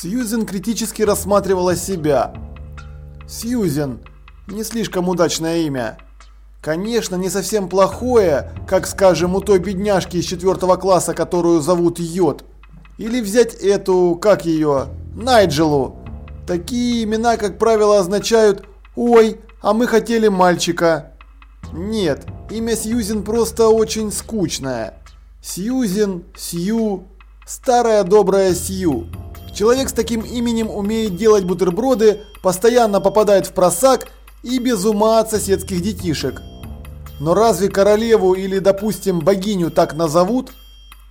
Сьюзен критически рассматривала себя. Сьюзен. Не слишком удачное имя. Конечно, не совсем плохое, как, скажем, у той бедняжки из четвертого класса, которую зовут Йод. Или взять эту, как ее, Найджелу. Такие имена, как правило, означают «Ой, а мы хотели мальчика». Нет, имя Сьюзен просто очень скучное. Сьюзен, Сью, старая добрая Сью. Человек с таким именем умеет делать бутерброды, постоянно попадает в просак и без ума от соседских детишек. Но разве королеву или, допустим, богиню так назовут?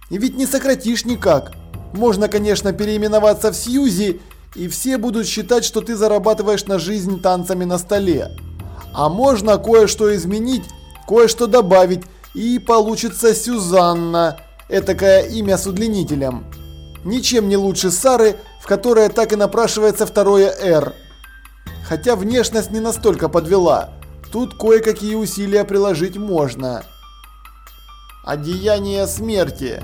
И ведь не сократишь никак. Можно, конечно, переименоваться в Сьюзи, и все будут считать, что ты зарабатываешь на жизнь танцами на столе. А можно кое-что изменить, кое-что добавить, и получится Сюзанна, этакое имя с удлинителем. Ничем не лучше Сары, в которое так и напрашивается второе «Р». Хотя внешность не настолько подвела. Тут кое-какие усилия приложить можно. Одеяния смерти.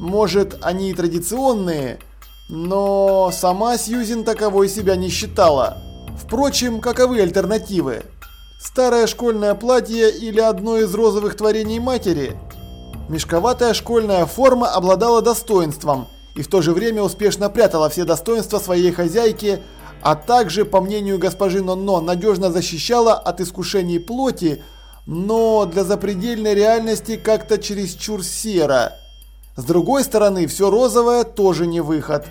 Может, они и традиционные, но сама Сьюзен таковой себя не считала. Впрочем, каковы альтернативы? Старое школьное платье или одно из розовых творений матери? Мешковатая школьная форма обладала достоинством и в то же время успешно прятала все достоинства своей хозяйки, а также, по мнению госпожи Нонно, надежно защищала от искушений плоти, но для запредельной реальности как-то чересчур серо. С другой стороны, все розовое тоже не выход.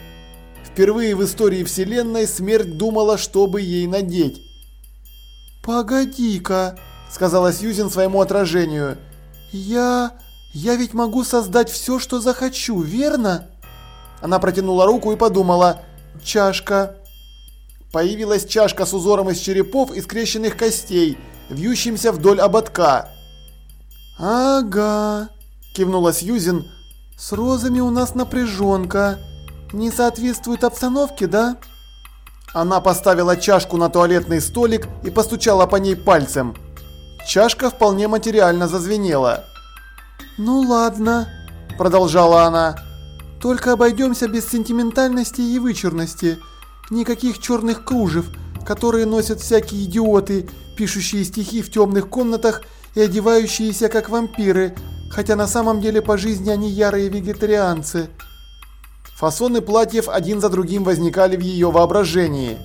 Впервые в истории вселенной смерть думала, чтобы ей надеть. «Погоди-ка», – сказала Сьюзен своему отражению. «Я... я ведь могу создать все, что захочу, верно?» Она протянула руку и подумала. «Чашка». Появилась чашка с узором из черепов и скрещенных костей, вьющимся вдоль ободка. «Ага», – кивнула Сьюзен. «С розами у нас напряженка. Не соответствует обстановке, да?» Она поставила чашку на туалетный столик и постучала по ней пальцем. Чашка вполне материально зазвенела. «Ну ладно», – продолжала она. «Только обойдемся без сентиментальности и вычурности. Никаких черных кружев, которые носят всякие идиоты, пишущие стихи в темных комнатах и одевающиеся как вампиры, хотя на самом деле по жизни они ярые вегетарианцы». Фасоны платьев один за другим возникали в ее воображении.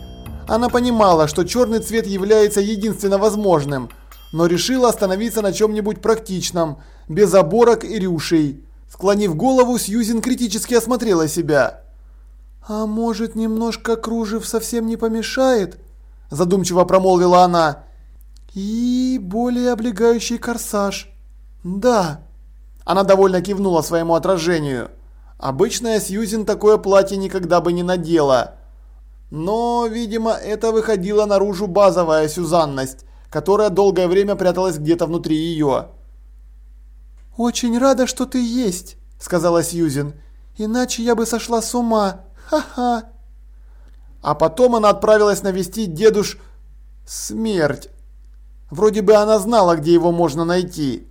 Она понимала, что черный цвет является единственно возможным, но решила остановиться на чем-нибудь практичном, без оборок и рюшей. Склонив голову, Сьюзен критически осмотрела себя. «А может, немножко кружев совсем не помешает?» Задумчиво промолвила она. «И более облегающий корсаж». «Да». Она довольно кивнула своему отражению. Обычная Сьюзен такое платье никогда бы не надела. Но, видимо, это выходила наружу базовая сюзанность, которая долгое время пряталась где-то внутри ее. «Очень рада, что ты есть», — сказала Сьюзен. «Иначе я бы сошла с ума. Ха-ха». А потом она отправилась навестить дедуш... Смерть. Вроде бы она знала, где его можно найти.